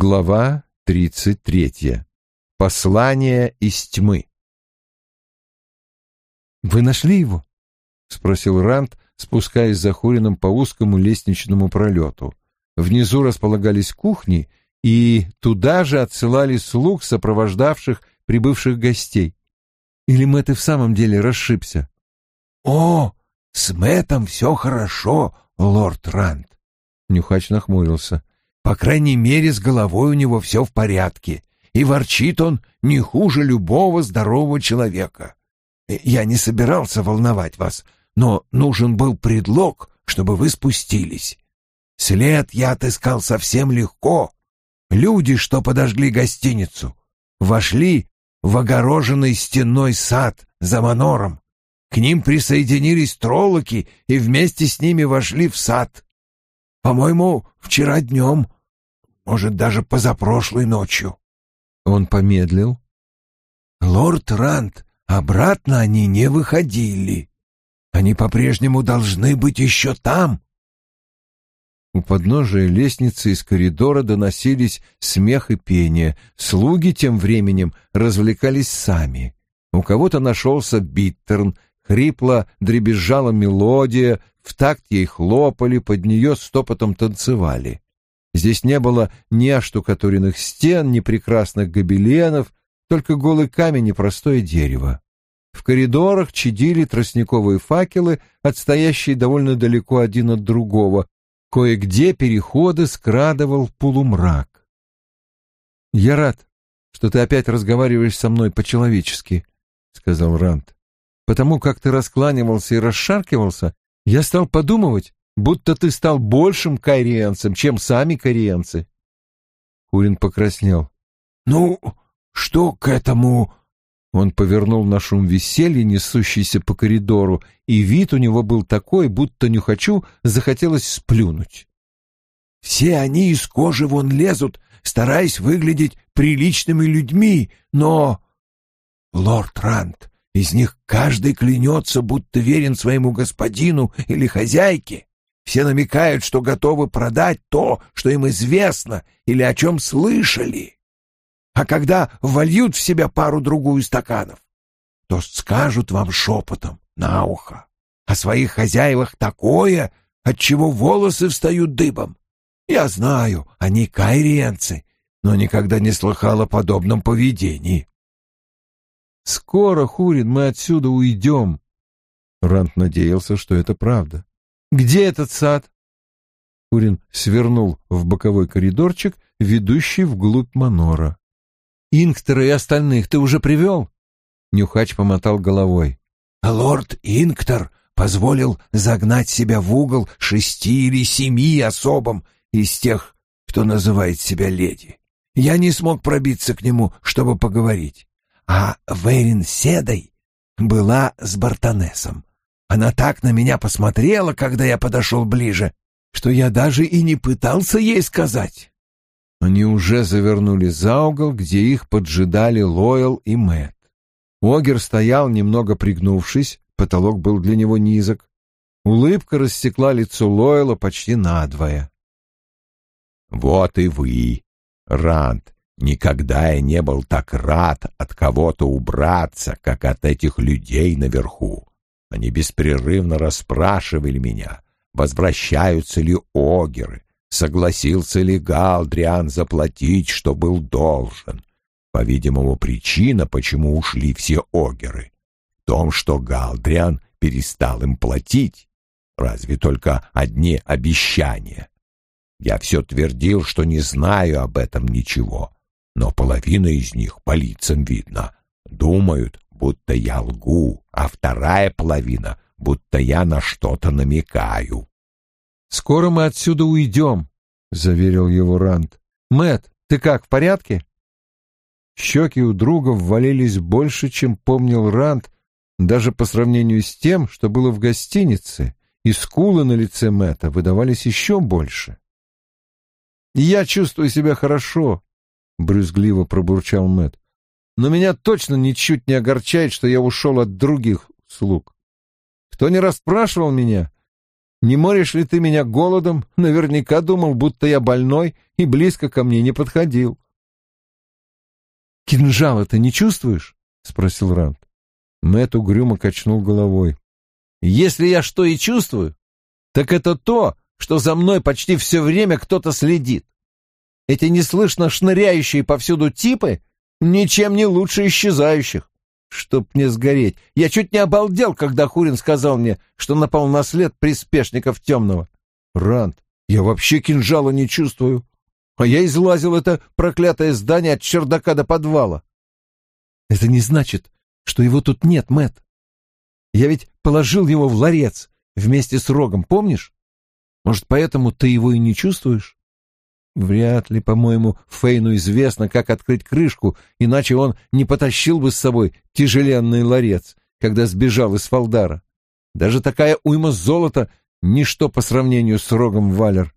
Глава тридцать третья. Послание из тьмы. «Вы нашли его?» — спросил Рант, спускаясь за Хурином по узкому лестничному пролету. Внизу располагались кухни, и туда же отсылали слуг, сопровождавших прибывших гостей. Или Мэтт и в самом деле расшибся? «О, с Мэттом все хорошо, лорд Рант!» Нюхач нахмурился. По крайней мере, с головой у него все в порядке, и ворчит он не хуже любого здорового человека. Я не собирался волновать вас, но нужен был предлог, чтобы вы спустились. След я отыскал совсем легко. Люди, что подожгли гостиницу, вошли в огороженный стеной сад за манором. К ним присоединились троллоки и вместе с ними вошли в сад. По-моему, вчера днем может, даже позапрошлой ночью. Он помедлил. Лорд Рант, обратно они не выходили. Они по-прежнему должны быть еще там. У подножия лестницы из коридора доносились смех и пение. Слуги тем временем развлекались сами. У кого-то нашелся биттерн, хрипло дребезжала мелодия, в такт ей хлопали, под нее стопотом танцевали. Здесь не было ни оштукатуренных стен, ни прекрасных гобеленов, только голый камень и простое дерево. В коридорах чадили тростниковые факелы, отстоящие довольно далеко один от другого. Кое-где переходы скрадывал полумрак. «Я рад, что ты опять разговариваешь со мной по-человечески», — сказал Рант. «Потому как ты раскланивался и расшаркивался, я стал подумывать, будто ты стал большим корианцем, чем сами корианцы. Курин покраснел. «Ну, что к этому?» Он повернул на шум веселья, несущийся по коридору, и вид у него был такой, будто нюхачу захотелось сплюнуть. «Все они из кожи вон лезут, стараясь выглядеть приличными людьми, но...» «Лорд Рант, из них каждый клянется, будто верен своему господину или хозяйке. Все намекают, что готовы продать то, что им известно или о чем слышали. А когда вольют в себя пару-другую стаканов, то скажут вам шепотом на ухо о своих хозяевах такое, от чего волосы встают дыбом. Я знаю, они кайриенцы, но никогда не слыхал о подобном поведении. «Скоро, Хурин, мы отсюда уйдем». Рант надеялся, что это правда. Где этот сад?» Курин свернул в боковой коридорчик, ведущий вглубь манора. «Инктора и остальных ты уже привел?» Нюхач помотал головой. «Лорд Инктор позволил загнать себя в угол шести или семи особам из тех, кто называет себя леди. Я не смог пробиться к нему, чтобы поговорить. А Верин Седой была с Бартонесом. Она так на меня посмотрела, когда я подошел ближе, что я даже и не пытался ей сказать. Они уже завернули за угол, где их поджидали Лойл и Мэтт. Огер стоял, немного пригнувшись, потолок был для него низок. Улыбка рассекла лицо Лойла почти надвое. «Вот и вы, Ранд, никогда я не был так рад от кого-то убраться, как от этих людей наверху. Они беспрерывно расспрашивали меня, возвращаются ли огеры, согласился ли Галдриан заплатить, что был должен. По-видимому, причина, почему ушли все огеры, в том, что Галдриан перестал им платить. Разве только одни обещания. Я все твердил, что не знаю об этом ничего, но половина из них по лицам видно. Думают, будто я лгу, а вторая половина, будто я на что-то намекаю. «Скоро мы отсюда уйдем», — заверил его Рант. Мэт, ты как, в порядке?» Щеки у друга ввалились больше, чем помнил Рант, даже по сравнению с тем, что было в гостинице, и скулы на лице Мэтта выдавались еще больше. «Я чувствую себя хорошо», — брюзгливо пробурчал Мэтт но меня точно ничуть не огорчает, что я ушел от других слуг. Кто не расспрашивал меня, Не моришь ли ты меня голодом? Наверняка думал, будто я больной и близко ко мне не подходил. «Кинжала ты не чувствуешь?» — спросил Рант. Мэтт угрюмо качнул головой. «Если я что и чувствую, так это то, что за мной почти все время кто-то следит. Эти неслышно шныряющие повсюду типы ничем не лучше исчезающих. Чтоб не сгореть. Я чуть не обалдел, когда Хурин сказал мне, что напал на след приспешников темного. Рант, я вообще кинжала не чувствую. А я излазил это проклятое здание от чердака до подвала. Это не значит, что его тут нет, Мэт. Я ведь положил его в ларец вместе с рогом, помнишь? Может, поэтому ты его и не чувствуешь? Вряд ли, по-моему, Фейну известно, как открыть крышку, иначе он не потащил бы с собой тяжеленный ларец, когда сбежал из Фалдара. Даже такая уйма золота — ничто по сравнению с рогом Валер.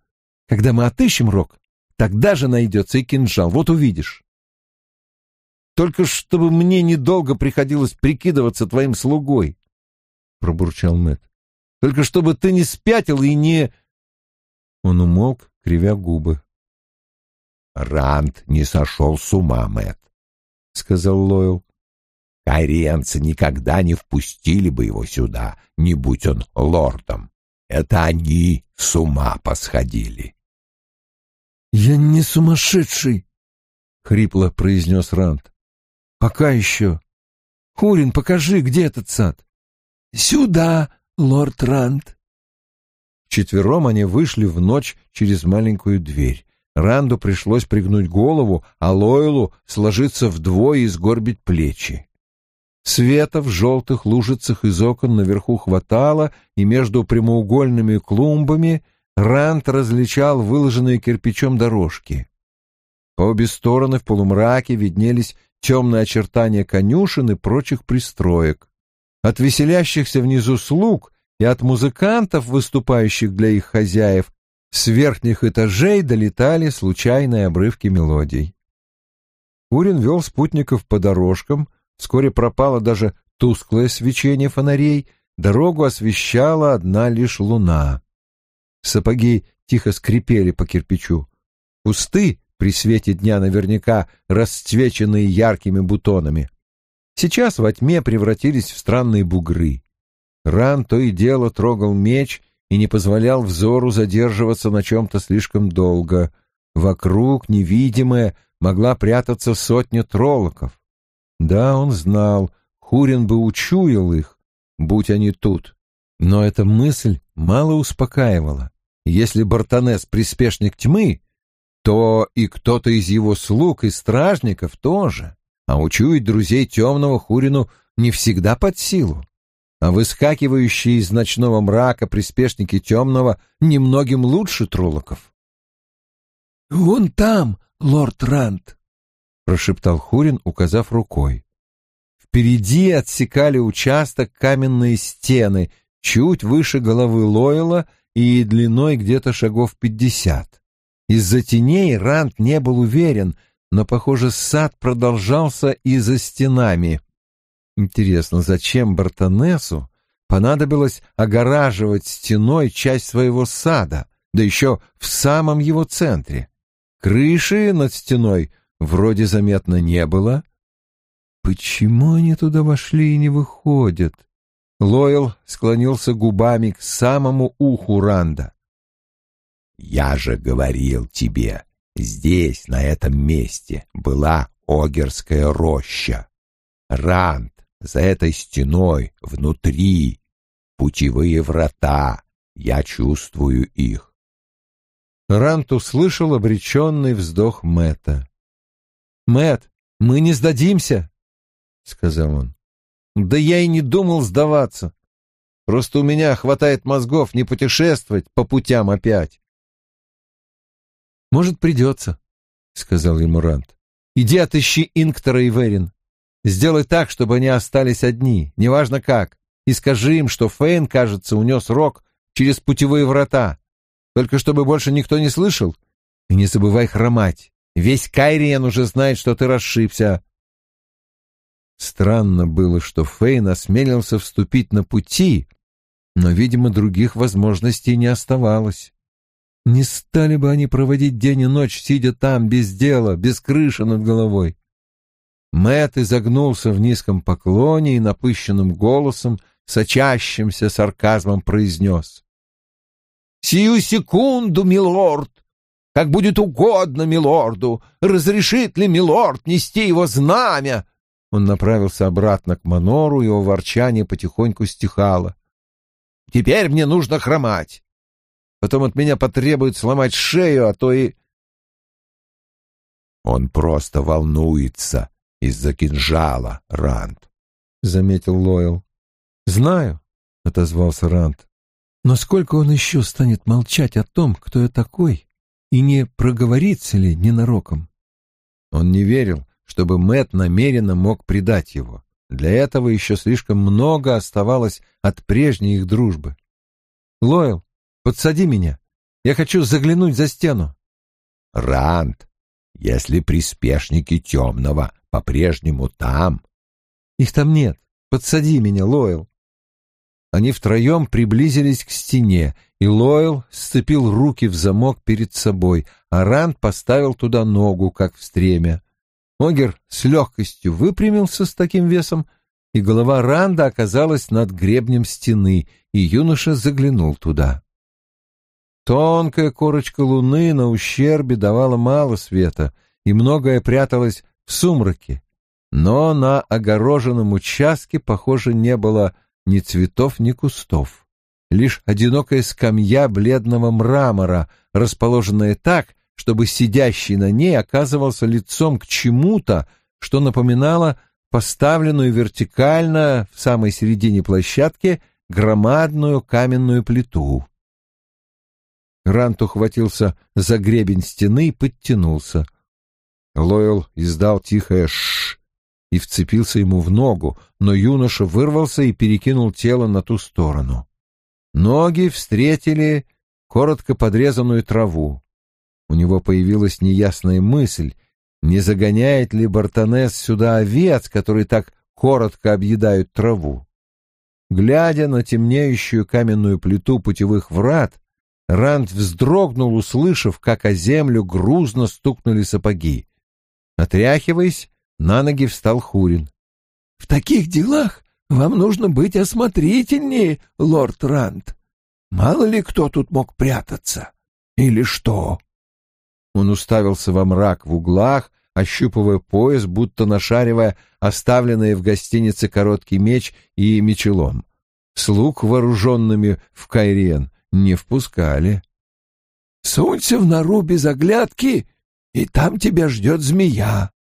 Когда мы отыщем рог, тогда же найдется и кинжал, вот увидишь. Только чтобы мне недолго приходилось прикидываться твоим слугой, — пробурчал Мэт. Только чтобы ты не спятил и не... Он умолк, кривя губы. Ранд не сошел с ума, Мэт, сказал Лойл. Кайриенцы никогда не впустили бы его сюда, не будь он лордом. Это они с ума посходили. «Я не сумасшедший», — хрипло произнес Ранд. «Пока еще. Хурин, покажи, где этот сад?» «Сюда, лорд Ранд». Четвером они вышли в ночь через маленькую дверь. Ранду пришлось пригнуть голову, а Лойлу сложиться вдвое и сгорбить плечи. Света в желтых лужицах из окон наверху хватало, и между прямоугольными клумбами Ранд различал выложенные кирпичом дорожки. По обе стороны в полумраке виднелись темные очертания конюшен и прочих пристроек. От веселящихся внизу слуг и от музыкантов, выступающих для их хозяев, с верхних этажей долетали случайные обрывки мелодий. Урин вел спутников по дорожкам, вскоре пропало даже тусклое свечение фонарей, дорогу освещала одна лишь луна. Сапоги тихо скрипели по кирпичу. Кусты при свете дня наверняка расцвеченные яркими бутонами. Сейчас во тьме превратились в странные бугры. Ран то и дело трогал меч и не позволял взору задерживаться на чем-то слишком долго. Вокруг, невидимая, могла прятаться сотня троллоков. Да, он знал, Хурин бы учуял их, будь они тут. Но эта мысль мало успокаивала. Если Бартонес приспешник тьмы, то и кто-то из его слуг и стражников тоже. А учуять друзей темного Хурину не всегда под силу а выскакивающие из ночного мрака приспешники темного немногим лучше троллоков. «Вон там, лорд Рант!» — прошептал Хурин, указав рукой. Впереди отсекали участок каменные стены, чуть выше головы Лойла и длиной где-то шагов пятьдесят. Из-за теней Рант не был уверен, но, похоже, сад продолжался и за стенами. Интересно, зачем Бартонесу понадобилось огораживать стеной часть своего сада, да еще в самом его центре? Крыши над стеной вроде заметно не было. Почему они туда вошли и не выходят? Лойл склонился губами к самому уху Ранда. «Я же говорил тебе, здесь, на этом месте, была Огерская роща. Ранд за этой стеной, внутри, путевые врата, я чувствую их. Рант услышал обреченный вздох Мэтта. Мэт, мы не сдадимся, — сказал он. Да я и не думал сдаваться. Просто у меня хватает мозгов не путешествовать по путям опять. Может, придется, — сказал ему Рант. Иди отыщи Инктора и Верин. Сделай так, чтобы они остались одни, неважно как, и скажи им, что Фейн, кажется, унес Рок через путевые врата. Только чтобы больше никто не слышал. И не забывай хромать. Весь Кайриен уже знает, что ты расшибся. Странно было, что Фейн осмелился вступить на пути, Но, видимо, других возможностей не оставалось. Не стали бы они проводить день и ночь, сидя там, без дела, без крыши над головой. Мэт изогнулся в низком поклоне и напыщенным голосом, сочащимся сарказмом произнес. «Сию секунду, милорд! Как будет угодно милорду! Разрешит ли милорд нести его знамя?» Он направился обратно к Манору, его ворчание потихоньку стихало. «Теперь мне нужно хромать. Потом от меня потребует сломать шею, а то и...» «Он просто волнуется из-за кинжала, Ранд», — заметил Лойл. «Знаю», — отозвался Ранд. «Но сколько он еще станет молчать о том, кто я такой, и не проговорится ли ненароком?» Он не верил, чтобы Мэт намеренно мог предать его. Для этого еще слишком много оставалось от прежней их дружбы. «Лойл, подсади меня. Я хочу заглянуть за стену». «Ранд, если приспешники темного по-прежнему там...» «Их там нет. Подсади меня, Лойл». Они втроем приблизились к стене, и Лойл сцепил руки в замок перед собой, а Ранд поставил туда ногу, как в стремя. Огер с легкостью выпрямился с таким весом, и голова Ранда оказалась над гребнем стены, и юноша заглянул туда. Тонкая корочка луны на ущербе давала мало света, и многое пряталось в сумраке, но на огороженном участке, похоже, не было ни цветов, ни кустов. Лишь одинокая скамья бледного мрамора, расположенная так, чтобы сидящий на ней оказывался лицом к чему-то, что напоминало поставленную вертикально в самой середине площадки громадную каменную плиту. Рант ухватился за гребень стены и подтянулся. Лойл издал тихое «шш» и вцепился ему в ногу, но юноша вырвался и перекинул тело на ту сторону. Ноги встретили коротко подрезанную траву. У него появилась неясная мысль, не загоняет ли Бартонес сюда овец, которые так коротко объедают траву. Глядя на темнеющую каменную плиту путевых врат, Ранд вздрогнул, услышав, как о землю грузно стукнули сапоги. Отряхиваясь, на ноги встал Хурин. — В таких делах вам нужно быть осмотрительнее, лорд Ранд. Мало ли кто тут мог прятаться. Или что? Он уставился во мрак в углах, ощупывая пояс, будто нашаривая оставленные в гостинице короткий меч и мечелом. Слуг, вооруженными в Кайрен, не впускали. — Сунься в нору без оглядки, и там тебя ждет змея.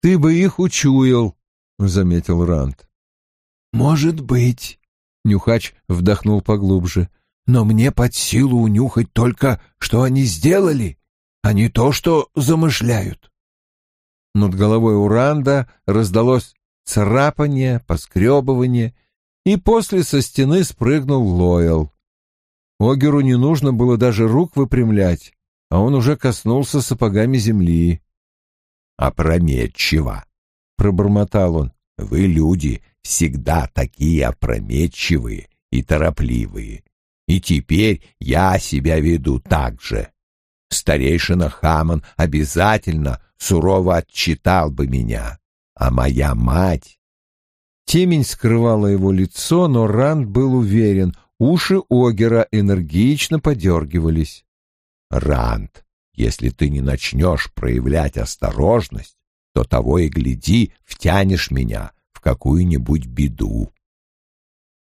Ты бы их учуял, — заметил Рант. Может быть, — Нюхач вдохнул поглубже, — но мне под силу унюхать только, что они сделали, а не то, что замышляют. Над головой Уранда раздалось царапание, поскребывание, и после со стены спрыгнул Лойл. Огеру не нужно было даже рук выпрямлять, а он уже коснулся сапогами земли опрометчиво, — пробормотал он. — Вы, люди, всегда такие опрометчивые и торопливые. И теперь я себя веду так же. Старейшина Хаман обязательно сурово отчитал бы меня, а моя мать... Темень скрывала его лицо, но Ранд был уверен, уши Огера энергично подергивались. «Ранд, если ты не начнешь проявлять осторожность, то того и гляди, втянешь меня в какую-нибудь беду.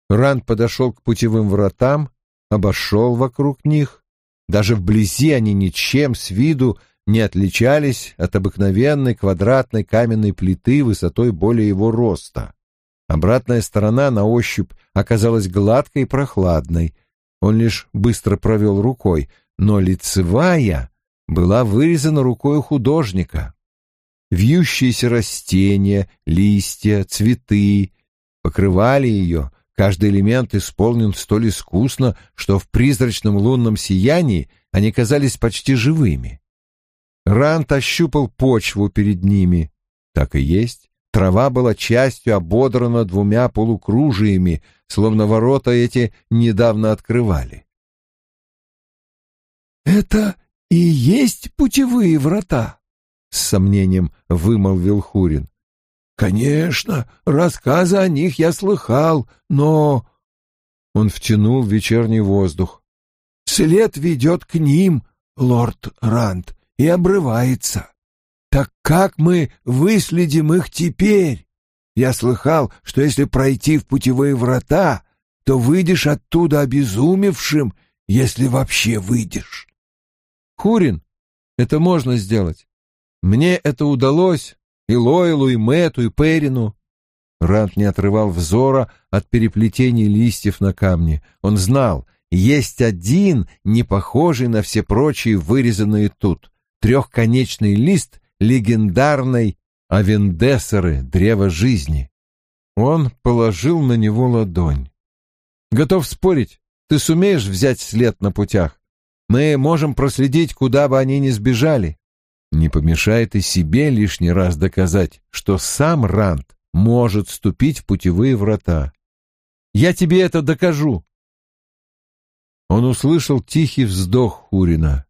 Ранд подошел к путевым вратам, обошел вокруг них. Даже вблизи они ничем с виду не отличались от обыкновенной квадратной каменной плиты высотой более его роста. Обратная сторона на ощупь оказалась гладкой и прохладной. Он лишь быстро провел рукой, но лицевая была вырезана рукой художника. Вьющиеся растения, листья, цветы покрывали ее, каждый элемент исполнен столь искусно, что в призрачном лунном сиянии они казались почти живыми. Рант ощупал почву перед ними. Так и есть, Трава была частью ободрана двумя полукружиями, словно ворота эти недавно открывали. «Это и есть путевые врата?» — с сомнением вымолвил Хурин. «Конечно, рассказы о них я слыхал, но...» Он втянул вечерний воздух. «След ведет к ним, лорд Ранд, и обрывается. Так как мы выследим их теперь? Я слыхал, что если пройти в путевые врата, то выйдешь оттуда обезумевшим, если вообще выйдешь. Хурин, это можно сделать. Мне это удалось, и Лойлу, и Мэту, и Перину. Рант не отрывал взора от переплетений листьев на камне. Он знал, есть один, не похожий на все прочие вырезанные тут. Трехконечный лист легендарной Авендесеры, древа жизни. Он положил на него ладонь. «Готов спорить, ты сумеешь взять след на путях? Мы можем проследить, куда бы они ни сбежали. Не помешает и себе лишний раз доказать, что сам Рант может ступить в путевые врата. Я тебе это докажу. Он услышал тихий вздох Хурина.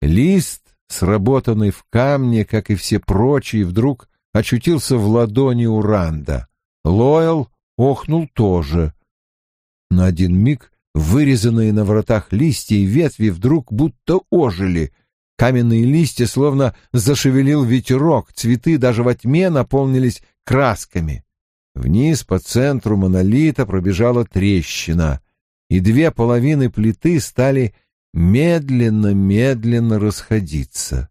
Лист сработанный в камне, как и все прочие, вдруг очутился в ладони у Ранда. Лойл охнул тоже. На один миг вырезанные на вратах листья и ветви вдруг будто ожили. Каменные листья словно зашевелил ветерок, цветы даже во тьме наполнились красками. Вниз по центру монолита пробежала трещина, и две половины плиты стали медленно-медленно расходиться.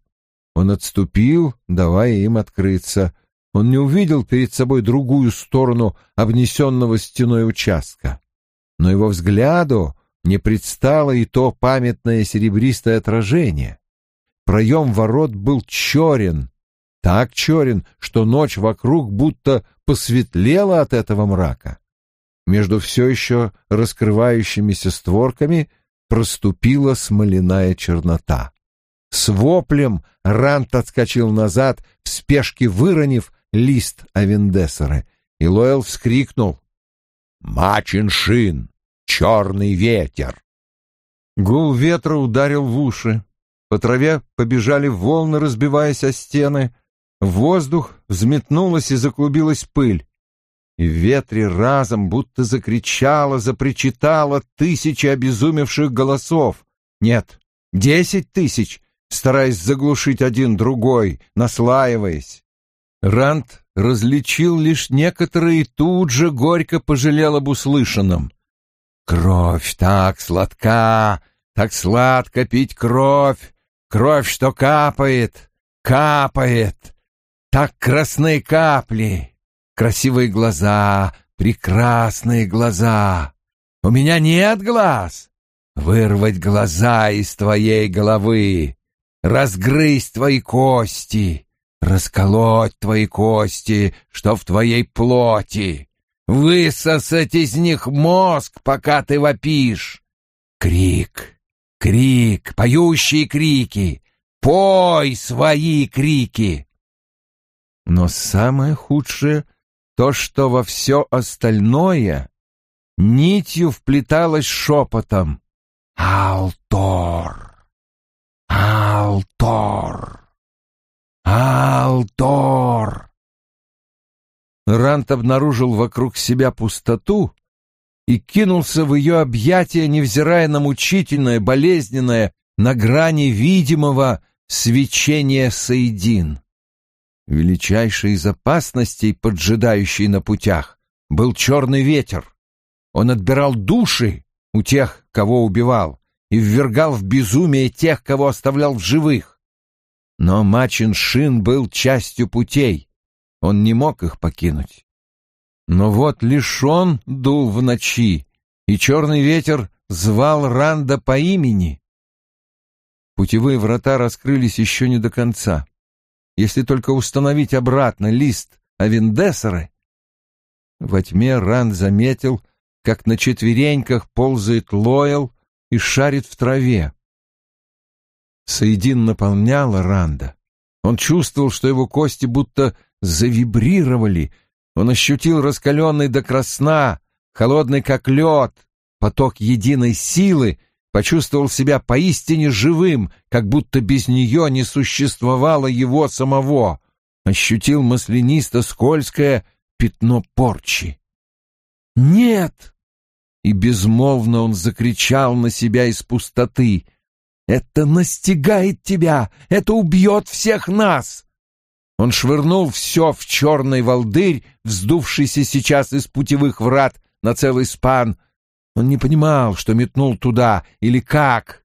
Он отступил, давая им открыться. Он не увидел перед собой другую сторону обнесенного стеной участка. Но его взгляду не предстало и то памятное серебристое отражение. Проем ворот был черен, так черен, что ночь вокруг будто посветлела от этого мрака. Между все еще раскрывающимися створками — проступила смоляная чернота. С воплем Рант отскочил назад, в спешке выронив лист Авендесера, и Лоэл вскрикнул. «Мачиншин! Черный ветер!» Гул ветра ударил в уши. По траве побежали волны, разбиваясь о стены. В воздух взметнулась и заклубилась пыль и в ветре разом будто закричало, запричитало тысячи обезумевших голосов. Нет, десять тысяч, стараясь заглушить один другой, наслаиваясь. Рант различил лишь некоторые и тут же горько пожалел об услышанном. «Кровь так сладка, так сладко пить кровь, кровь, что капает, капает, так красные капли, красивые глаза, прекрасные глаза. У меня нет глаз. Вырвать глаза из твоей головы, разгрызть твои кости, расколоть твои кости, что в твоей плоти, высосать из них мозг, пока ты вопишь. Крик, крик, поющие крики, пой свои крики. Но самое худшее — то, что во все остальное нитью вплеталось шепотом «Алтор! Алтор! Алтор!» Рант обнаружил вокруг себя пустоту и кинулся в ее объятия, невзирая на мучительное, болезненное, на грани видимого свечения Саидин. Величайшей из опасностей, поджидающей на путях, был черный ветер. Он отбирал души у тех, кого убивал, и ввергал в безумие тех, кого оставлял в живых. Но Мачин Шин был частью путей, он не мог их покинуть. Но вот лишь дул в ночи, и черный ветер звал Ранда по имени. Путевые врата раскрылись еще не до конца если только установить обратно лист Авендесеры. Во тьме Ранд заметил, как на четвереньках ползает Лойл и шарит в траве. Саидин наполняла Ранда. Он чувствовал, что его кости будто завибрировали. Он ощутил раскаленный до красна, холодный как лед, поток единой силы, почувствовал себя поистине живым, как будто без нее не существовало его самого, ощутил маслянисто-скользкое пятно порчи. «Нет!» И безмолвно он закричал на себя из пустоты. «Это настигает тебя! Это убьет всех нас!» Он швырнул все в черный волдырь, вздувшийся сейчас из путевых врат на целый спан. Он не понимал, что метнул туда или как.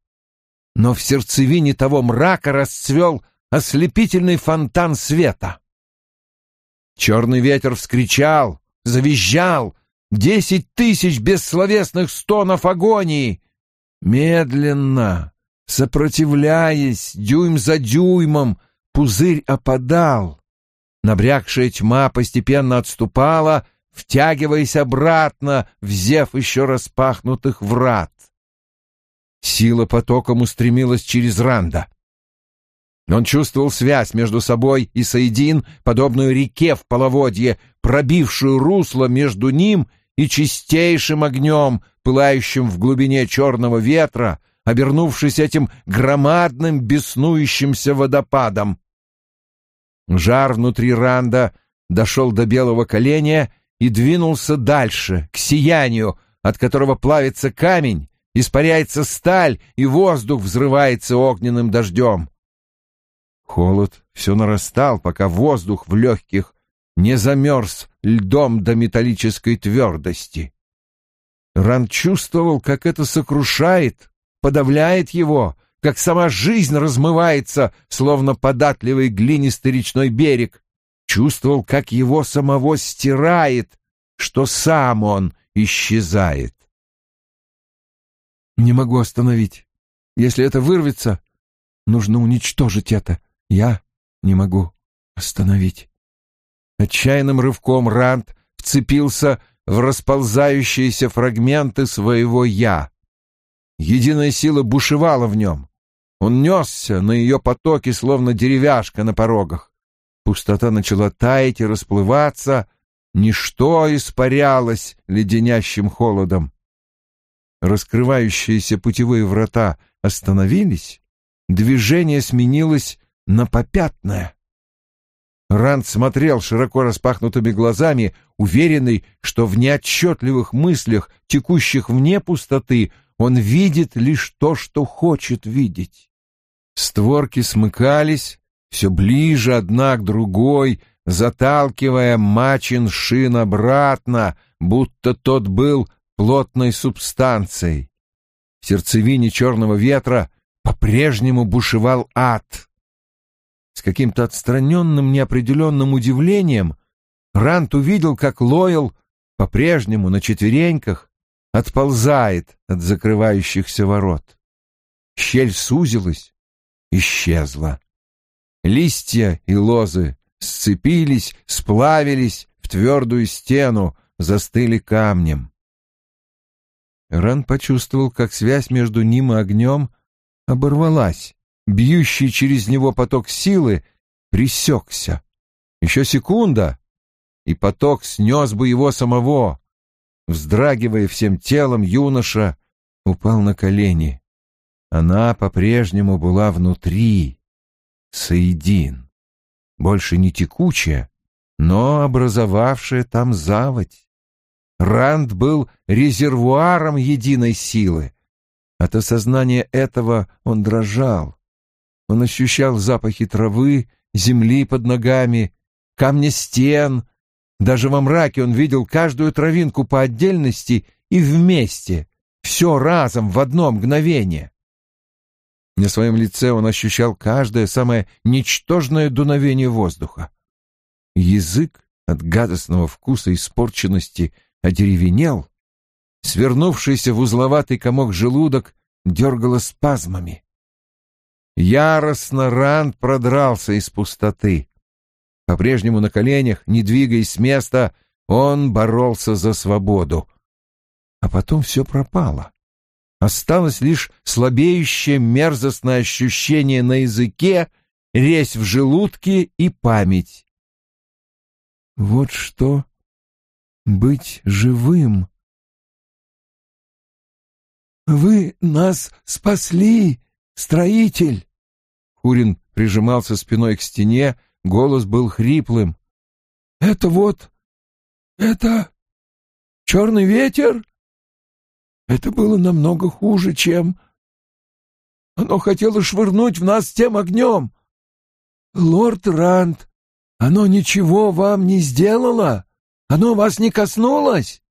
Но в сердцевине того мрака расцвел ослепительный фонтан света. Черный ветер вскричал, завизжал, десять тысяч бессловесных стонов агонии. Медленно, сопротивляясь, дюйм за дюймом, пузырь опадал. Набрякшая тьма постепенно отступала, втягиваясь обратно в зев еще распахнутых врат. Сила потоком устремилась через Ранда. Он чувствовал связь между собой и Саидин, подобную реке в половодье, пробившую русло между ним и чистейшим огнем, пылающим в глубине черного ветра, обернувшись этим громадным беснующимся водопадом. Жар внутри Ранда дошел до белого коленя и двинулся дальше, к сиянию, от которого плавится камень, испаряется сталь, и воздух взрывается огненным дождем. Холод все нарастал, пока воздух в легких не замерз льдом до металлической твердости. Ран чувствовал, как это сокрушает, подавляет его, как сама жизнь размывается, словно податливый глинистый речной берег. Чувствовал, как его самого стирает, что сам он исчезает. «Не могу остановить. Если это вырвется, нужно уничтожить это. Я не могу остановить. Отчаянным рывком Рант вцепился в расползающиеся фрагменты своего «я». Единая сила бушевала в нем. Он несся на ее потоки, словно деревяшка на порогах. Пустота начала таять и расплываться, ничто испарялось леденящим холодом. Раскрывающиеся путевые врата остановились, движение сменилось на попятное. Ранд смотрел широко распахнутыми глазами, уверенный, что в неотчетливых мыслях, текущих вне пустоты, он видит лишь то, что хочет видеть. Створки смыкались все ближе одна к другой, заталкивая мачин шин обратно, будто тот был плотной субстанцией. В сердцевине черного ветра по-прежнему бушевал ад. С каким-то отстраненным неопределенным удивлением Рант увидел, как Лойл по-прежнему на четвереньках отползает от закрывающихся ворот. Щель сузилась, исчезла. Листья и лозы сцепились, сплавились в твердую стену, застыли камнем. Ран почувствовал, как связь между ним и огнем оборвалась бьющий через него поток силы, пресекся. Еще секунда, и поток снес бы его самого. Вздрагивая всем телом, юноша упал на колени. Она по-прежнему была внутри. Соедин. Больше не текучая, но образовавшая там заводь. Ранд был резервуаром единой силы. От осознания этого он дрожал. Он ощущал запахи травы, земли под ногами, камня стен. Даже во мраке он видел каждую травинку по отдельности и вместе, все разом в одно мгновение. На своем лице он ощущал каждое самое ничтожное дуновение воздуха. Язык от гадостного вкуса испорченности одеревенел, свернувшийся в узловатый комок желудок дергало спазмами. Яростно Ранд продрался из пустоты. По-прежнему на коленях, не двигаясь с места, он боролся за свободу. А потом все пропало. Осталось лишь слабеющее мерзостное ощущение на языке, резь в желудке и память. Вот что быть живым. «Вы нас спасли, строитель!» Хурин прижимался спиной к стене, голос был хриплым. «Это вот... это... черный ветер?» Это было намного хуже, чем... Оно хотело швырнуть в нас тем огнем. Лорд Ранд, оно ничего вам не сделало? Оно вас не коснулось?»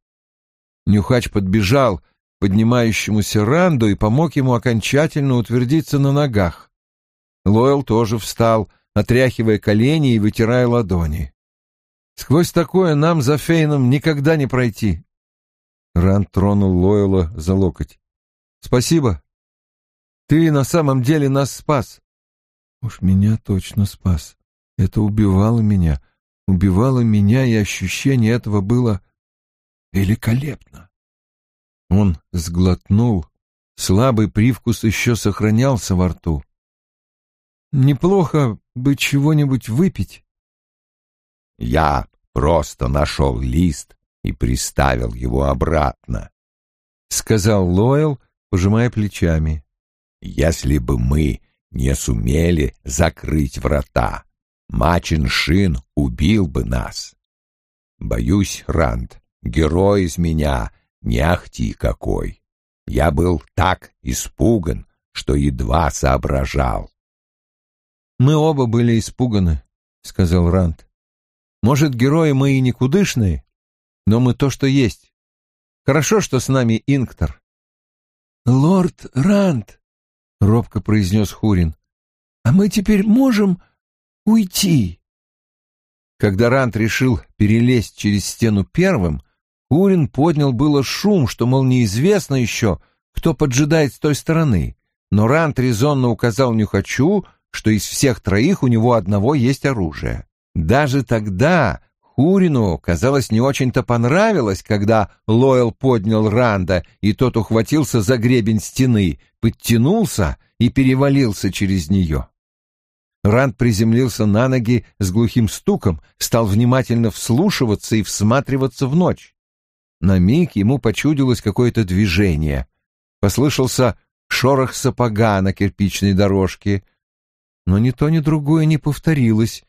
Нюхач подбежал к поднимающемуся Ранду и помог ему окончательно утвердиться на ногах. Лойл тоже встал, отряхивая колени и вытирая ладони. «Сквозь такое нам за Фейном никогда не пройти». Ранд тронул Лойла за локоть. «Спасибо. Ты на самом деле нас спас». «Уж меня точно спас. Это убивало меня убивало меня, и ощущение этого было великолепно. Он сглотнул, слабый привкус еще сохранялся во рту. Неплохо бы чего-нибудь выпить. Я просто нашел лист и приставил его обратно, — сказал Лойл, пожимая плечами. Если бы мы не сумели закрыть врата, Мачин Шин убил бы нас. Боюсь, Ранд, герой из меня не ахти какой. Я был так испуган, что едва соображал. «Мы оба были испуганы», — сказал Ранд. «Может, герои мы и никудышные, но мы то, что есть. Хорошо, что с нами Инктор». «Лорд Ранд», — робко произнес Хурин, — «а мы теперь можем уйти. Когда Рант решил перелезть через стену первым, Урин поднял было шум, что, мол, неизвестно еще, кто поджидает с той стороны, но Рант резонно указал Нюхачу, что из всех троих у него одного есть оружие. Даже тогда Хурину, казалось, не очень-то понравилось, когда Лойл поднял Ранда, и тот ухватился за гребень стены, подтянулся и перевалился через нее. Ранд приземлился на ноги с глухим стуком, стал внимательно вслушиваться и всматриваться в ночь. На миг ему почудилось какое-то движение. Послышался шорох сапога на кирпичной дорожке. Но ни то, ни другое не повторилось,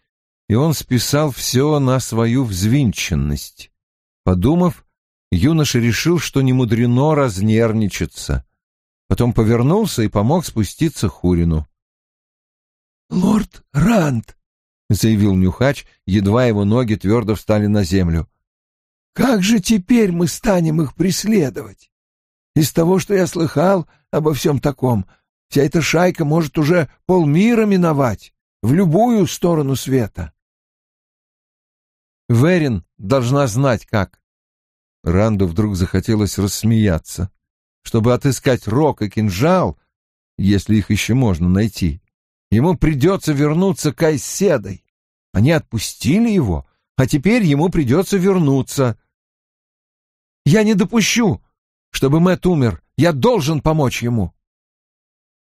и он списал все на свою взвинченность. Подумав, юноша решил, что не мудрено разнервничаться. Потом повернулся и помог спуститься Хурину. «Лорд Ранд», — заявил Нюхач, едва его ноги твердо встали на землю. «Как же теперь мы станем их преследовать? Из того, что я слыхал обо всем таком, вся эта шайка может уже полмира миновать, в любую сторону света». Верин должна знать, как. Ранду вдруг захотелось рассмеяться. Чтобы отыскать рог и кинжал, если их еще можно найти, Ему придется вернуться к Айседой. Они отпустили его, а теперь ему придется вернуться. Я не допущу, чтобы Мэт умер. Я должен помочь ему.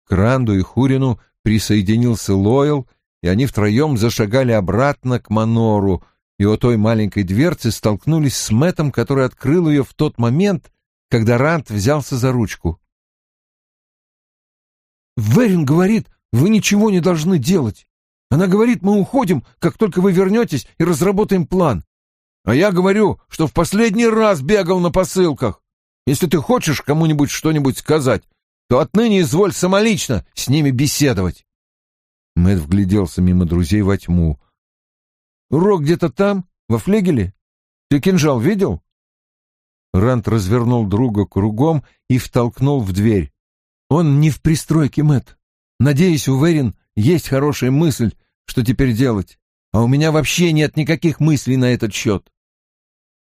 К Ранду и Хурину присоединился Лойл, и они втроем зашагали обратно к Манору, и у той маленькой дверцы столкнулись с Мэтом, который открыл ее в тот момент, когда Ранд взялся за ручку. «Верин говорит, вы ничего не должны делать. Она говорит, мы уходим, как только вы вернетесь и разработаем план. А я говорю, что в последний раз бегал на посылках. Если ты хочешь кому-нибудь что-нибудь сказать, то отныне изволь самолично с ними беседовать. Мэтт вгляделся мимо друзей во тьму. «Рок где-то там, во флегеле? Ты кинжал видел?» Рант развернул друга кругом и втолкнул в дверь. «Он не в пристройке, Мэтт. Надеюсь, у Верин есть хорошая мысль, что теперь делать, а у меня вообще нет никаких мыслей на этот счет.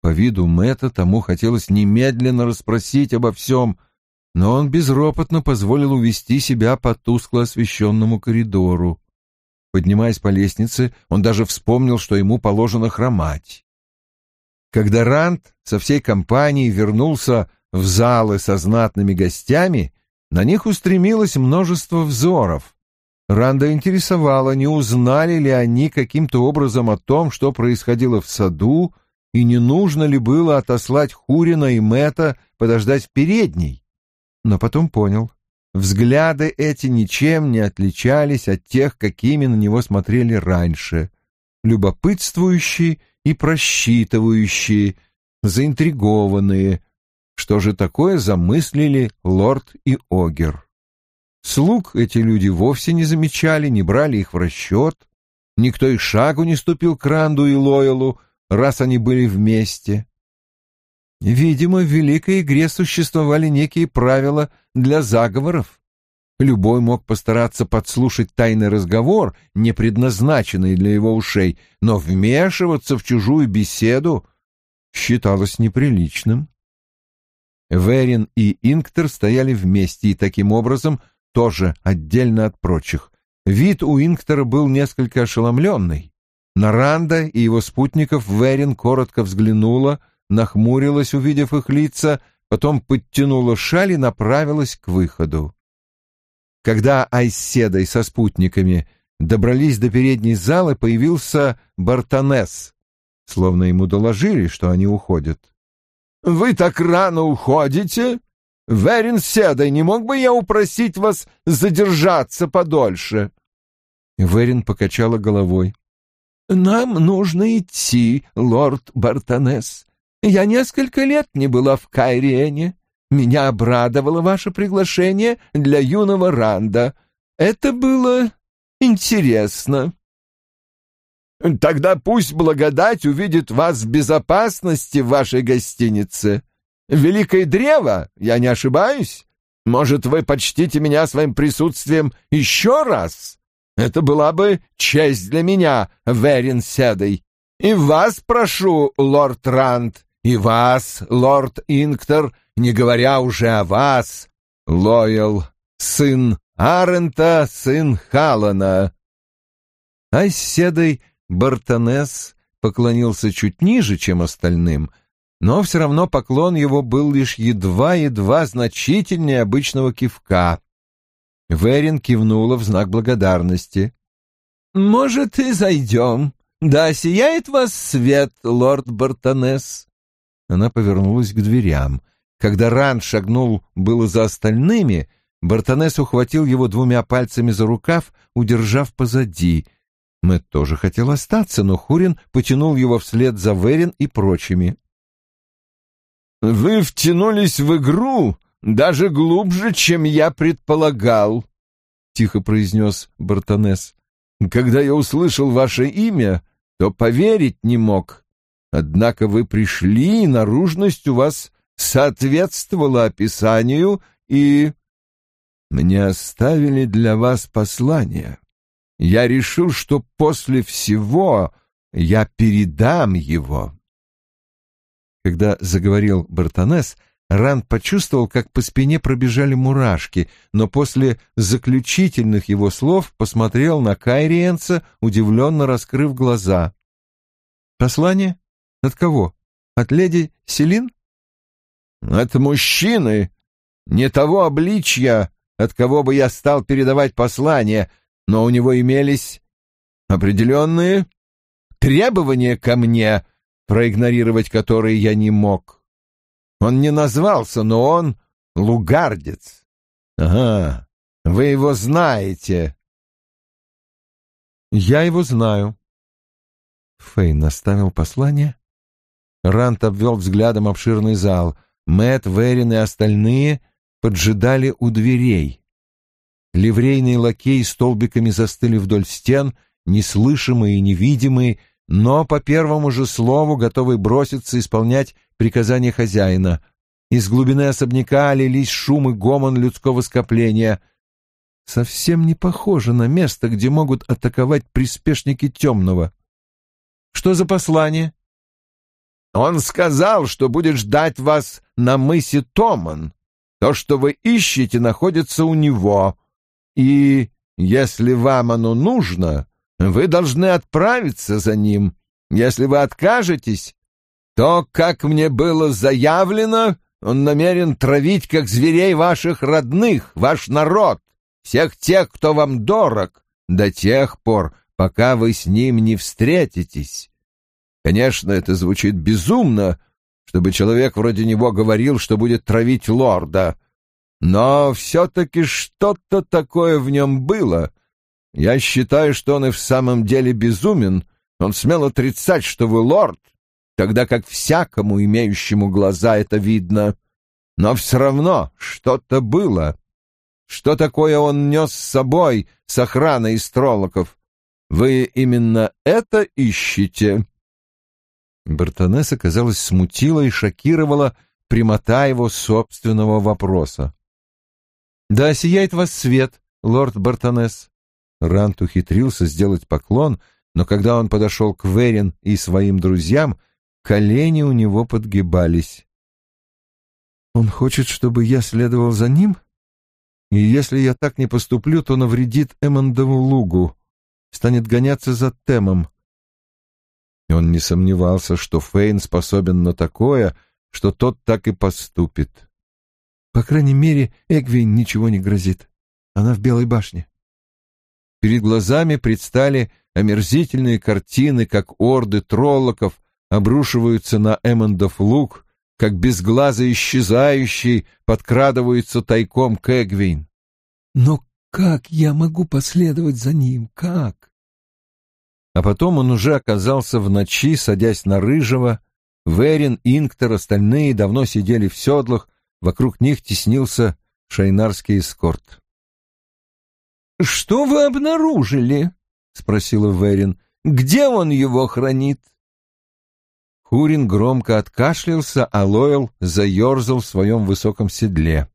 По виду Мэтта тому хотелось немедленно расспросить обо всем, но он безропотно позволил увести себя по тускло освещенному коридору. Поднимаясь по лестнице, он даже вспомнил, что ему положено хромать. Когда Рант со всей компанией вернулся в залы со знатными гостями, на них устремилось множество взоров. Ранда интересовала, не узнали ли они каким-то образом о том, что происходило в саду, и не нужно ли было отослать Хурина и Мэтта подождать в передней. Но потом понял. Взгляды эти ничем не отличались от тех, какими на него смотрели раньше. Любопытствующие и просчитывающие, заинтригованные. Что же такое замыслили лорд и Огер? Слуг эти люди вовсе не замечали, не брали их в расчет. Никто и шагу не ступил к Ранду и Лойлу, раз они были вместе. Видимо, в великой игре существовали некие правила для заговоров. Любой мог постараться подслушать тайный разговор, не предназначенный для его ушей, но вмешиваться в чужую беседу считалось неприличным. Верин и Инктер стояли вместе и таким образом тоже отдельно от прочих. Вид у Инктера был несколько ошеломленный. На Ранда и его спутников Верин коротко взглянула, нахмурилась, увидев их лица, потом подтянула шаль и направилась к выходу. Когда Айседой со спутниками добрались до передней залы, появился Бартонес, словно ему доложили, что они уходят. «Вы так рано уходите? Верин Седой, не мог бы я упросить вас задержаться подольше?» Верин покачала головой. «Нам нужно идти, лорд Бартонес. Я несколько лет не была в Кайриене. Меня обрадовало ваше приглашение для юного Ранда. Это было интересно». «Тогда пусть благодать увидит вас в безопасности в вашей гостинице. Великое древо, я не ошибаюсь? Может, вы почтите меня своим присутствием еще раз?» Это была бы честь для меня, Верин Седой. И вас прошу, лорд Ранд, и вас, лорд Инктор, не говоря уже о вас, Лоял, сын Арента, сын Халана. Айседой Бартонес поклонился чуть ниже, чем остальным, но все равно поклон его был лишь едва-едва значительнее обычного кивка. Верин кивнула в знак благодарности. «Может, и зайдем. Да сияет вас свет, лорд Бартонес». Она повернулась к дверям. Когда Ран шагнул было за остальными, Бартонес ухватил его двумя пальцами за рукав, удержав позади. Мэтт тоже хотел остаться, но Хурин потянул его вслед за Верин и прочими. «Вы втянулись в игру даже глубже, чем я предполагал», — тихо произнес Бартонес. «Когда я услышал ваше имя, то поверить не мог. Однако вы пришли, и наружность у вас соответствовала описанию, и... Мне оставили для вас послание. Я решил, что после всего я передам его». Когда заговорил Бартонес, — Ранд почувствовал, как по спине пробежали мурашки, но после заключительных его слов посмотрел на Кайриенца, удивленно раскрыв глаза. «Послание? От кого? От леди Селин?» «От мужчины, не того обличья, от кого бы я стал передавать послание, но у него имелись определенные требования ко мне, проигнорировать которые я не мог». Он не назвался, но он лугардец. Ага, вы его знаете. Я его знаю. Фейн наставил послание. Рант обвел взглядом обширный зал. Мэт, Верин и остальные поджидали у дверей. Ливрейные лакеи столбиками застыли вдоль стен, неслышимые и невидимые, но по первому же слову готовый броситься исполнять приказания хозяина. Из глубины особняка лились шум и гомон людского скопления. Совсем не похоже на место, где могут атаковать приспешники темного. Что за послание? Он сказал, что будет ждать вас на мысе Томан. То, что вы ищете, находится у него. И если вам оно нужно, вы должны отправиться за ним. Если вы откажетесь, то, как мне было заявлено, он намерен травить, как зверей ваших родных, ваш народ, всех тех, кто вам дорог, до тех пор, пока вы с ним не встретитесь. Конечно, это звучит безумно, чтобы человек вроде него говорил, что будет травить лорда, но все-таки что-то такое в нем было. Я считаю, что он и в самом деле безумен. Он смел отрицать, что вы лорд, тогда как всякому имеющему глаза это видно. Но все равно что-то было. Что такое он нес с собой с охраной из троллоков? Вы именно это ищете?» Бартонесса, казалось, смутила и шокировала прямота его собственного вопроса. «Да сияет вас свет, лорд Бартонесс!» Рант ухитрился сделать поклон, но когда он подошел к Верин и своим друзьям, колени у него подгибались. «Он хочет, чтобы я следовал за ним?» И если я так не поступлю, то навредит Эммондову лугу, станет гоняться за Темом. Он не сомневался, что Фейн способен на такое, что тот так и поступит. По крайней мере, Эгвин ничего не грозит. Она в Белой башне. Перед глазами предстали омерзительные картины, как орды троллоков обрушиваются на Эммондов луг, как безглазо исчезающий подкрадывается тайком к Эгвин. Но как я могу последовать за ним? Как? А потом он уже оказался в ночи, садясь на Рыжего. Верин, Инктор, остальные давно сидели в седлах, вокруг них теснился шайнарский эскорт. «Что вы обнаружили?» — спросила Верин. «Где он его хранит?» Хурин громко откашлялся, а Лойл заерзал в своем высоком седле.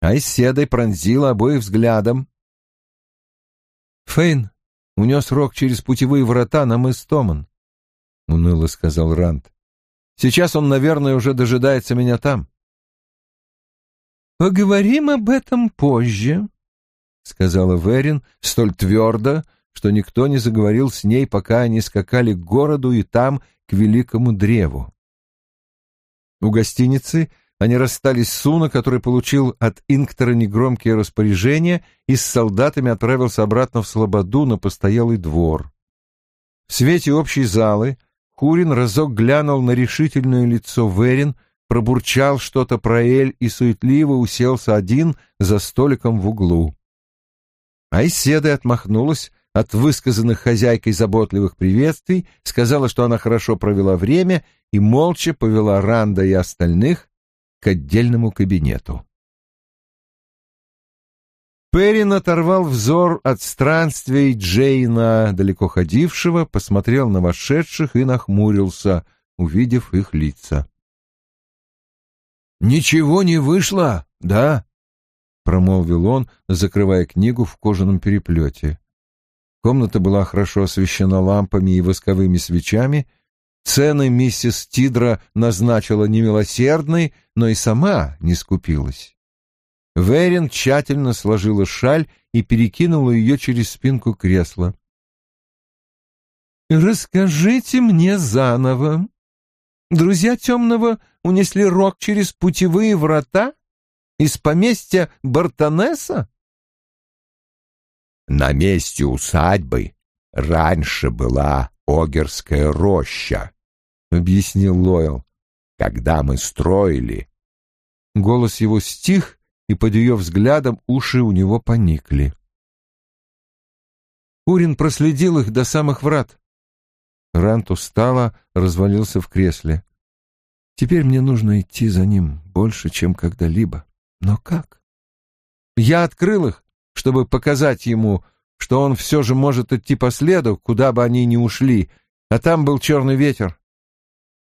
Айседой пронзила обоих взглядом. «Фейн унес Рок через путевые врата на мыс Томан», — уныло сказал Ранд. «Сейчас он, наверное, уже дожидается меня там». «Поговорим об этом позже», — сказала Верин столь твердо, что никто не заговорил с ней, пока они скакали к городу и там к великому древу. У гостиницы они расстались с Суна, который получил от Инктора негромкие распоряжения и с солдатами отправился обратно в Слободу на постоялый двор. В свете общей залы Хурин разок глянул на решительное лицо Верин, пробурчал что-то про Эль и суетливо уселся один за столиком в углу. Айседа отмахнулась от высказанных хозяйкой заботливых приветствий, сказала, что она хорошо провела время и молча повела Ранда и остальных к отдельному кабинету. Перрин оторвал взор от странствий Джейна, далеко ходившего, посмотрел на вошедших и нахмурился, увидев их лица. «Ничего не вышло, да?» — промолвил он, закрывая книгу в кожаном переплете. Комната была хорошо освещена лампами и восковыми свечами. Цены миссис Тидра назначила немилосердной, но и сама не скупилась. Верин тщательно сложила шаль и перекинула ее через спинку кресла. «Расскажите мне заново. Друзья Темного унесли рог через путевые врата из поместья Бартонеса?» На месте усадьбы раньше была Огерская роща, — объяснил Лойл. Когда мы строили... Голос его стих, и под ее взглядом уши у него поникли. Урин проследил их до самых врат. Рант устало развалился в кресле. Теперь мне нужно идти за ним больше, чем когда-либо. Но как? Я открыл их, чтобы показать ему, что он все же может идти по следу, куда бы они ни ушли, а там был черный ветер.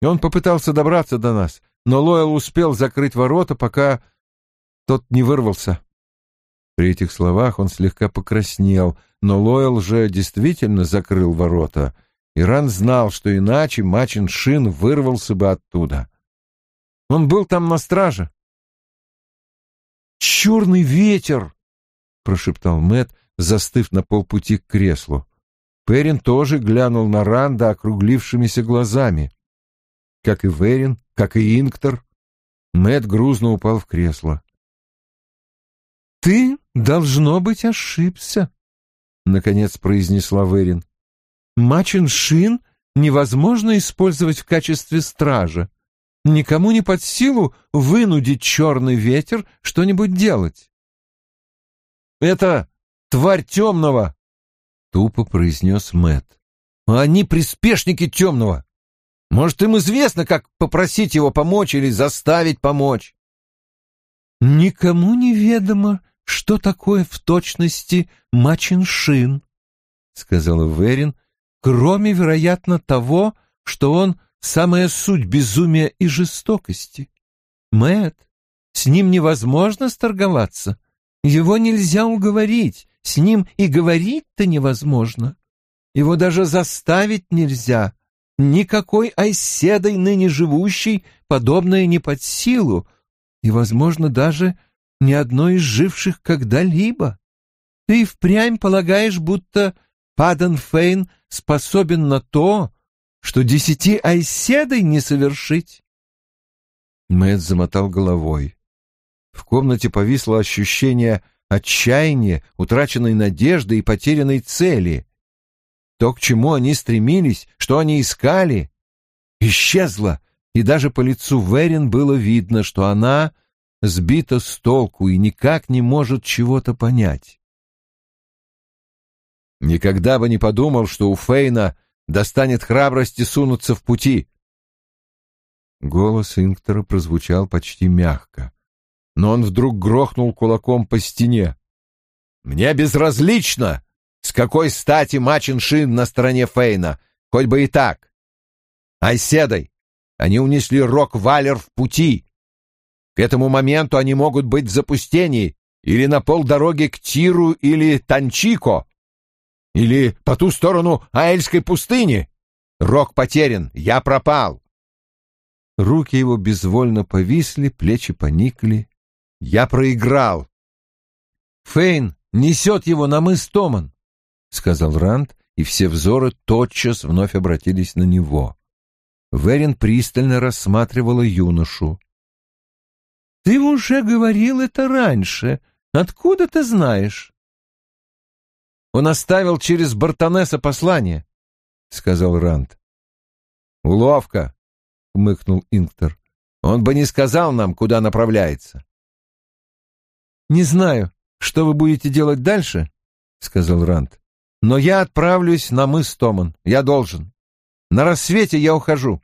И он попытался добраться до нас, но Лойл успел закрыть ворота, пока тот не вырвался. При этих словах он слегка покраснел, но Лойл же действительно закрыл ворота. Иран знал, что иначе Мачин Шин вырвался бы оттуда. Он был там на страже. «Черный ветер!» прошептал Мэт, застыв на полпути к креслу. Перин тоже глянул на Ранда округлившимися глазами. Как и Верин, как и Инктор, Мэт грузно упал в кресло. «Ты должно быть, ошибся», — наконец произнесла Верин. «Мачин Шин невозможно использовать в качестве стража. Никому не под силу вынудить черный ветер что-нибудь делать». «Это тварь темного!» — тупо произнес Мэт. «Они приспешники темного. Может, им известно, как попросить его помочь или заставить помочь?» «Никому не ведомо, что такое в точности Мачиншин», — сказала Верин, «кроме, вероятно, того, что он — самая суть безумия и жестокости. Мэт, с ним невозможно сторговаться, его нельзя уговорить, с ним и говорить-то невозможно. Его даже заставить нельзя. Никакой айседой ныне живущей подобное не под силу, и, возможно, даже ни одной из живших когда-либо. Ты впрямь полагаешь, будто Падан Фейн способен на то, что десяти айседой не совершить?» Мэтт замотал головой. В комнате повисло ощущение отчаяния, утраченной надежды и потерянной цели. То, к чему они стремились, что они искали, исчезло, и даже по лицу Верин было видно, что она сбита с толку и никак не может чего-то понять. Никогда бы не подумал, что у Фейна достанет храбрости сунуться в пути. Голос Инктора прозвучал почти мягко но он вдруг грохнул кулаком по стене. «Мне безразлично, с какой стати Мачин Шин на стороне Фейна, хоть бы и так. Айседой, они унесли Рок-Валер в пути. К этому моменту они могут быть в запустении или на полдороги к Тиру или Танчико, или по ту сторону Аэльской пустыни. Рок потерян, я пропал». Руки его безвольно повисли, плечи поникли. Я проиграл. Фейн несет его на мыс Томан, — сказал Ранд, и все взоры тотчас вновь обратились на него. Верин пристально рассматривала юношу. — Ты уже говорил это раньше. Откуда ты знаешь? — Он оставил через Бартонеса послание, — сказал Ранд. — Уловка, — умыкнул Инктор. — Он бы не сказал нам, куда направляется. «Не знаю, что вы будете делать дальше», — сказал Ранд. «Но я отправлюсь на мыс Томан. Я должен. На рассвете я ухожу».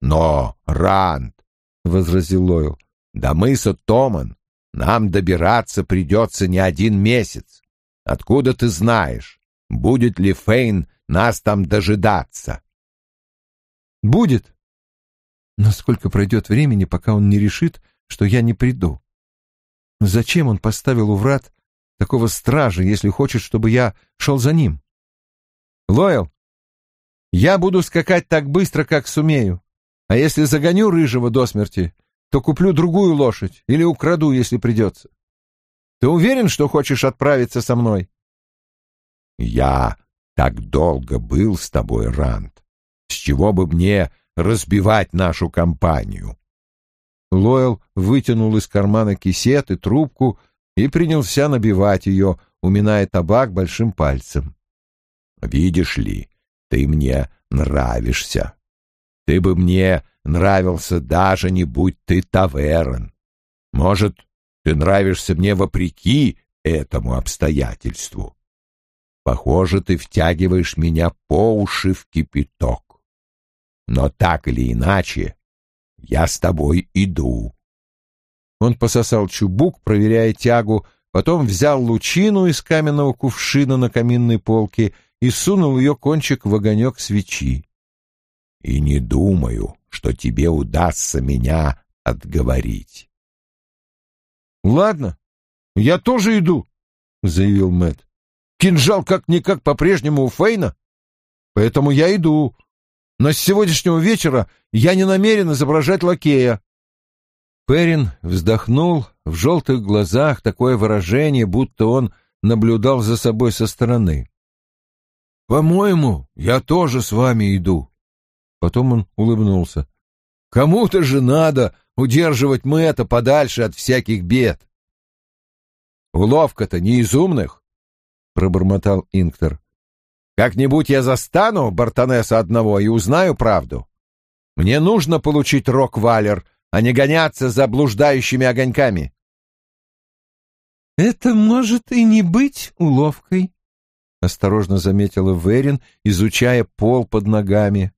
«Но, Ранд», — возразил Лойл, — «до мыса Томан нам добираться придется не один месяц. Откуда ты знаешь, будет ли Фейн нас там дожидаться?» «Будет. Но сколько пройдет времени, пока он не решит, что я не приду?» Зачем он поставил у врат такого стража, если хочет, чтобы я шел за ним? Лойл, я буду скакать так быстро, как сумею. А если загоню рыжего до смерти, то куплю другую лошадь или украду, если придется. Ты уверен, что хочешь отправиться со мной? Я так долго был с тобой, Ранд. С чего бы мне разбивать нашу компанию? Лойл вытянул из кармана кисет и трубку и принялся набивать ее, уминая табак большим пальцем. «Видишь ли, ты мне нравишься. Ты бы мне нравился даже не будь ты таверн. Может, ты нравишься мне вопреки этому обстоятельству. Похоже, ты втягиваешь меня по уши в кипяток. Но так или иначе, я с тобой иду. Он пососал чубук, проверяя тягу, потом взял лучину из каменного кувшина на каминной полке и сунул ее кончик в огонек свечи. И не думаю, что тебе удастся меня отговорить. Ладно, я тоже иду, заявил Мэт. Кинжал как-никак по-прежнему у Фейна, поэтому я иду. Но с сегодняшнего вечера я не намерен изображать лакея. Перин вздохнул, в желтых глазах такое выражение, будто он наблюдал за собой со стороны. «По-моему, я тоже с вами иду». Потом он улыбнулся. «Кому-то же надо удерживать Мэтта подальше от всяких бед». Уловка-то не из умных, — пробормотал Инктор. Как-нибудь я застану Бартонеса одного и узнаю правду. Мне нужно получить Рок-Валер, а не гоняться за блуждающими огоньками. «Это может и не быть уловкой», — осторожно заметила Верин, изучая пол под ногами.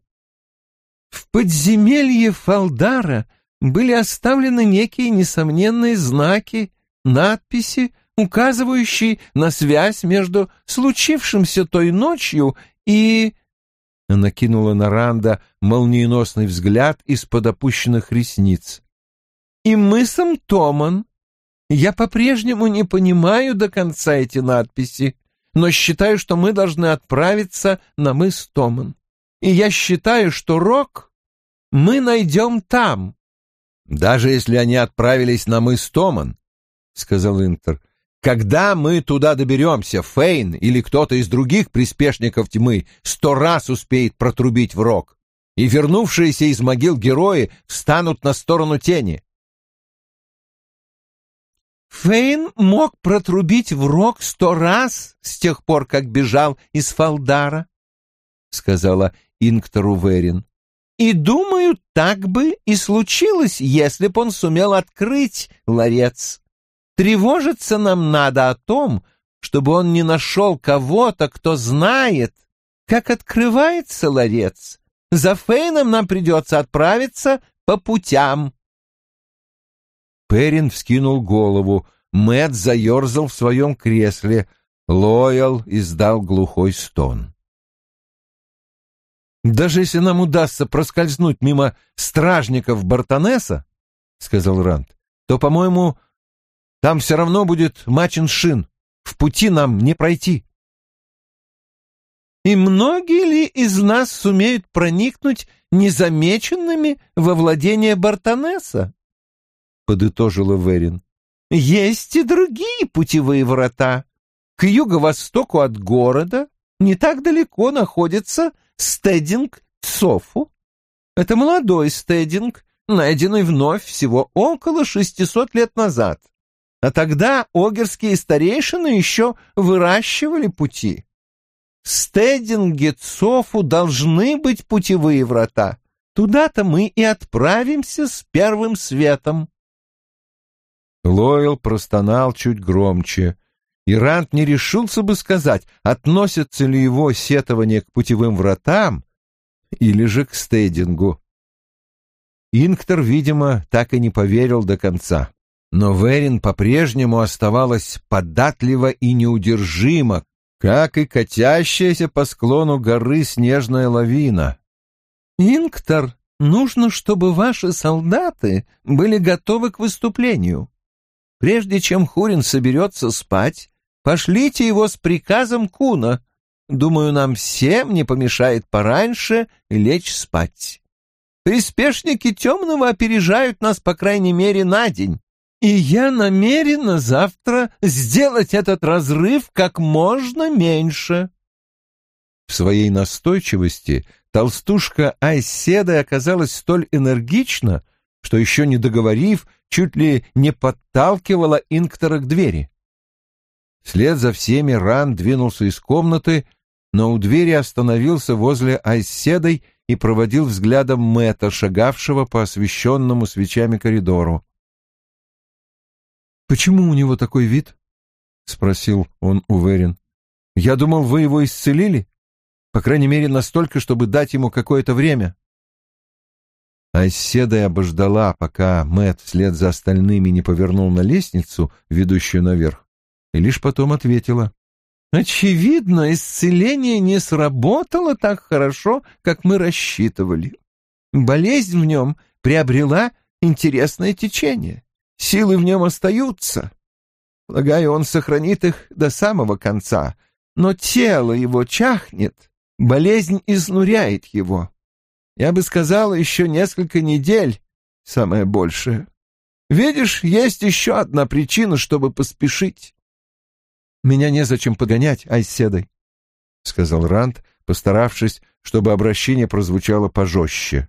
«В подземелье Фалдара были оставлены некие несомненные знаки, надписи, указывающие на связь между случившимся той ночью и...» Она кинула на Ранда молниеносный взгляд из-под опущенных ресниц. «И мысом Томан. Я по-прежнему не понимаю до конца эти надписи, но считаю, что мы должны отправиться на мыс Томан. И я считаю, что Рок мы найдем там». «Даже если они отправились на мыс Томан», — сказал Интер, когда мы туда доберемся, Фейн или кто-то из других приспешников тьмы сто раз успеет протрубить в рог, и вернувшиеся из могил герои встанут на сторону тени. Фейн мог протрубить в рог сто раз с тех пор, как бежал из Фалдара, — сказала Инктору Верин. И думаю, так бы и случилось, если б он сумел открыть ларец. Тревожиться нам надо о том, чтобы он не нашел кого-то, кто знает, как открывается ларец. За Фейном нам придется отправиться по путям. Перин вскинул голову. Мэт заерзал в своем кресле. Лоял издал глухой стон. «Даже если нам удастся проскользнуть мимо стражников Бартонеса, — сказал Ранд, — то, по-моему, там все равно будет мачин шин. В пути нам не пройти. И многие ли из нас сумеют проникнуть незамеченными во владение Бартонеса? Подытожила Верин. Есть и другие путевые врата. К юго-востоку от города не так далеко находится стединг Цофу. Это молодой стединг, найденный вновь всего около шестисот лет назад. А тогда огерские старейшины еще выращивали пути. Стединге Цофу должны быть путевые врата. Туда-то мы и отправимся с первым светом. Лойл простонал чуть громче. И Рант не решился бы сказать, относятся ли его сетования к путевым вратам или же к стейдингу. Инктор, видимо, так и не поверил до конца. Но Верин по-прежнему оставалась податлива и неудержима, как и катящаяся по склону горы снежная лавина. «Инктор, нужно, чтобы ваши солдаты были готовы к выступлению. Прежде чем Хурин соберется спать, пошлите его с приказом Куна. Думаю, нам всем не помешает пораньше лечь спать. Приспешники темного опережают нас, по крайней мере, на день. И я намерена завтра сделать этот разрыв как можно меньше. В своей настойчивости толстушка Айседа оказалась столь энергична, что еще не договорив, чуть ли не подталкивала Инктора к двери. Вслед за всеми Ран двинулся из комнаты, но у двери остановился возле Айседой и проводил взглядом Мэтта, шагавшего по освещенному свечами коридору. «Почему у него такой вид?» — спросил он уверен. «Я думал, вы его исцелили? По крайней мере, настолько, чтобы дать ему какое-то время». Айседа обождала, пока Мэт вслед за остальными не повернул на лестницу, ведущую наверх, и лишь потом ответила. «Очевидно, исцеление не сработало так хорошо, как мы рассчитывали. Болезнь в нем приобрела интересное течение. Силы в нем остаются. Полагаю, он сохранит их до самого конца, но тело его чахнет, болезнь изнуряет его. Я бы сказала, еще несколько недель, самое большее. Видишь, есть еще одна причина, чтобы поспешить. Меня незачем подгонять, Айседой, — сказал Ранд, постаравшись, чтобы обращение прозвучало пожестче.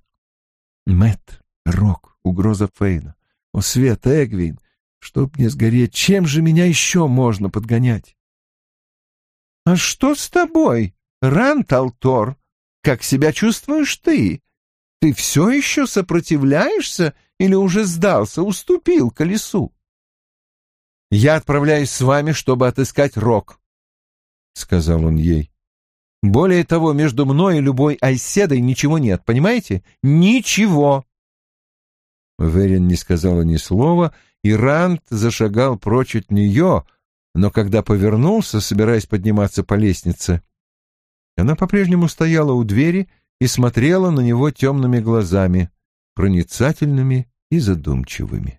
Мэт, Рок, угроза Фейна. О, Свет, Эгвин, Чтоб не сгореть, чем же меня еще можно подгонять? «А что с тобой, Ранталтор? Как себя чувствуешь ты? Ты все еще сопротивляешься или уже сдался, уступил колесу?» «Я отправляюсь с вами, чтобы отыскать Рок», — сказал он ей. «Более того, между мной и любой Айседой ничего нет, понимаете? Ничего!» Верин не сказала ни слова, и Рант зашагал прочь от нее, но когда повернулся, собираясь подниматься по лестнице, она по-прежнему стояла у двери и смотрела на него темными глазами, проницательными и задумчивыми.